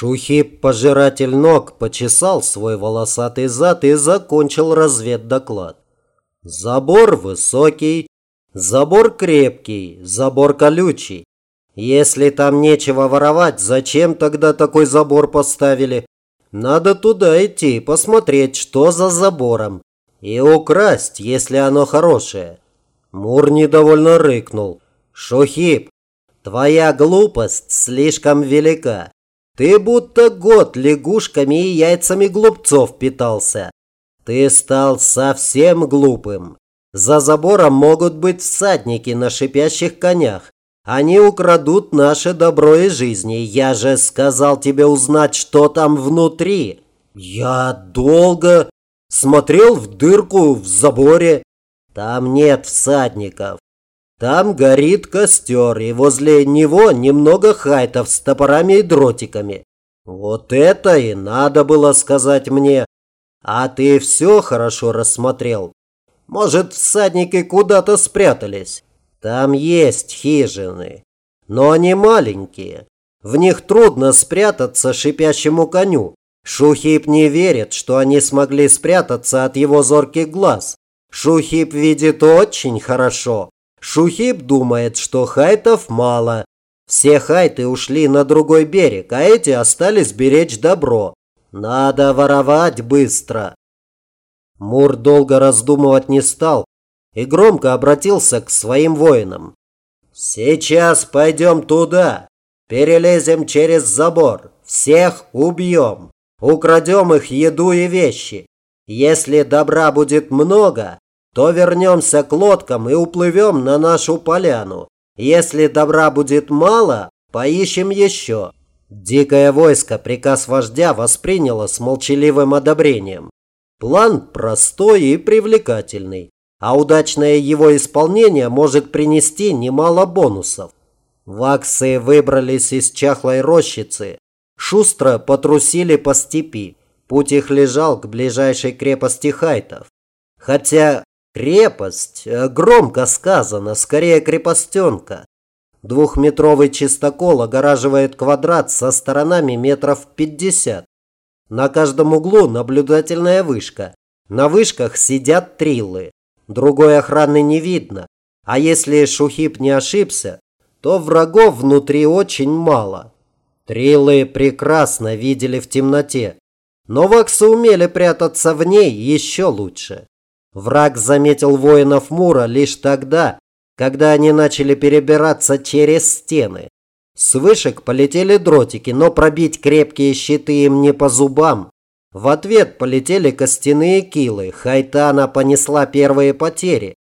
Шухип, пожиратель ног, почесал свой волосатый зад и закончил разведдоклад. Забор высокий, забор крепкий, забор колючий. Если там нечего воровать, зачем тогда такой забор поставили? Надо туда идти, посмотреть, что за забором. И украсть, если оно хорошее. Мур недовольно рыкнул. Шухип, твоя глупость слишком велика. Ты будто год лягушками и яйцами глупцов питался. Ты стал совсем глупым. За забором могут быть всадники на шипящих конях. Они украдут наше добро и жизни. Я же сказал тебе узнать, что там внутри. Я долго смотрел в дырку в заборе. Там нет всадников. Там горит костер, и возле него немного хайтов с топорами и дротиками. Вот это и надо было сказать мне. А ты все хорошо рассмотрел? Может, всадники куда-то спрятались? Там есть хижины, но они маленькие. В них трудно спрятаться шипящему коню. Шухип не верит, что они смогли спрятаться от его зорких глаз. Шухип видит очень хорошо. Шухип думает, что хайтов мало. Все хайты ушли на другой берег, а эти остались беречь добро. Надо воровать быстро. Мур долго раздумывать не стал и громко обратился к своим воинам. «Сейчас пойдем туда, перелезем через забор, всех убьем, украдем их еду и вещи. Если добра будет много, то вернемся к лодкам и уплывем на нашу поляну. Если добра будет мало, поищем еще». Дикое войско приказ вождя восприняло с молчаливым одобрением. План простой и привлекательный, а удачное его исполнение может принести немало бонусов. Ваксы выбрались из чахлой рощицы, шустро потрусили по степи. Путь их лежал к ближайшей крепости хайтов. Хотя Крепость, э, громко сказано, скорее крепостенка. Двухметровый чистокол огораживает квадрат со сторонами метров пятьдесят. На каждом углу наблюдательная вышка. На вышках сидят триллы. Другой охраны не видно. А если Шухип не ошибся, то врагов внутри очень мало. Триллы прекрасно видели в темноте. Но ваксы умели прятаться в ней еще лучше. Враг заметил воинов Мура лишь тогда, когда они начали перебираться через стены. С вышек полетели дротики, но пробить крепкие щиты им не по зубам. В ответ полетели костяные килы. Хайтана понесла первые потери.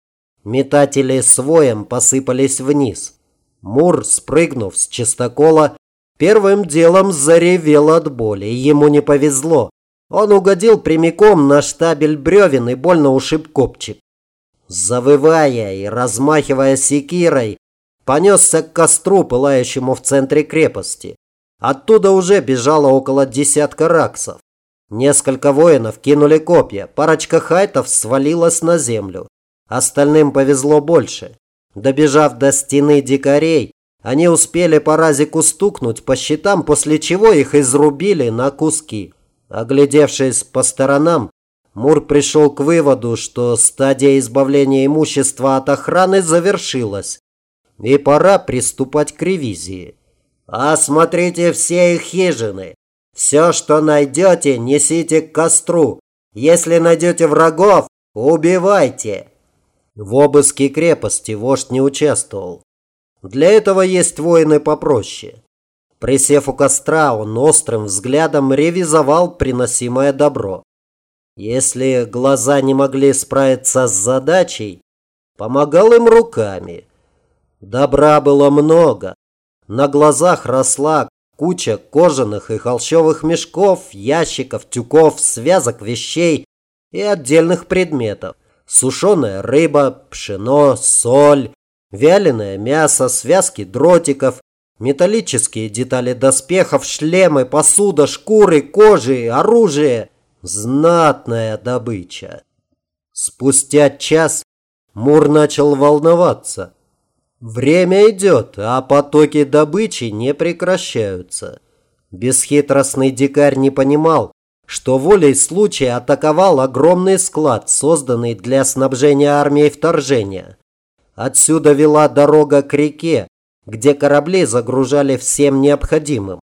Метатели с воем посыпались вниз. Мур, спрыгнув с чистокола, первым делом заревел от боли. Ему не повезло. Он угодил прямиком на штабель бревен и больно ушиб копчик. Завывая и размахивая секирой, понесся к костру, пылающему в центре крепости. Оттуда уже бежало около десятка раксов. Несколько воинов кинули копья, парочка хайтов свалилась на землю. Остальным повезло больше. Добежав до стены дикарей, они успели по разику стукнуть по щитам, после чего их изрубили на куски. Оглядевшись по сторонам, Мур пришел к выводу, что стадия избавления имущества от охраны завершилась, и пора приступать к ревизии. «Осмотрите все их хижины. Все, что найдете, несите к костру. Если найдете врагов, убивайте». В обыске крепости вождь не участвовал. Для этого есть воины попроще. Присев у костра, он острым взглядом ревизовал приносимое добро. Если глаза не могли справиться с задачей, помогал им руками. Добра было много. На глазах росла куча кожаных и холщовых мешков, ящиков, тюков, связок вещей и отдельных предметов. Сушеная рыба, пшено, соль, вяленое мясо, связки дротиков, Металлические детали доспехов, шлемы, посуда, шкуры, кожи, оружие. Знатная добыча. Спустя час Мур начал волноваться. Время идет, а потоки добычи не прекращаются. Бесхитростный дикарь не понимал, что волей случая атаковал огромный склад, созданный для снабжения армии вторжения. Отсюда вела дорога к реке, где корабли загружали всем необходимым.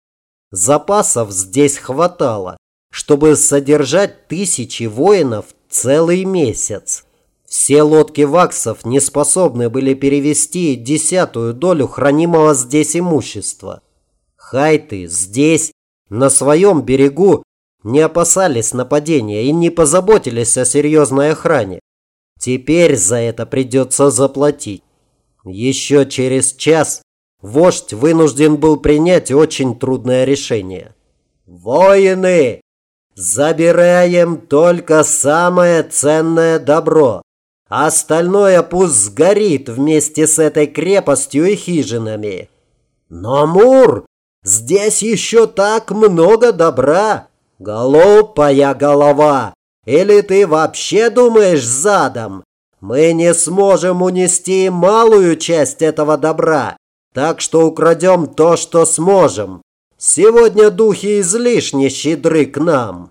Запасов здесь хватало, чтобы содержать тысячи воинов целый месяц. Все лодки ваксов не способны были перевести десятую долю хранимого здесь имущества. Хайты здесь, на своем берегу, не опасались нападения и не позаботились о серьезной охране. Теперь за это придется заплатить. Еще через час вождь вынужден был принять очень трудное решение. «Воины! Забираем только самое ценное добро!» Остальное пусть сгорит вместе с этой крепостью и хижинами. Но, Мур, здесь еще так много добра. Голубая голова, или ты вообще думаешь задом? Мы не сможем унести малую часть этого добра, так что украдем то, что сможем. Сегодня духи излишне щедры к нам».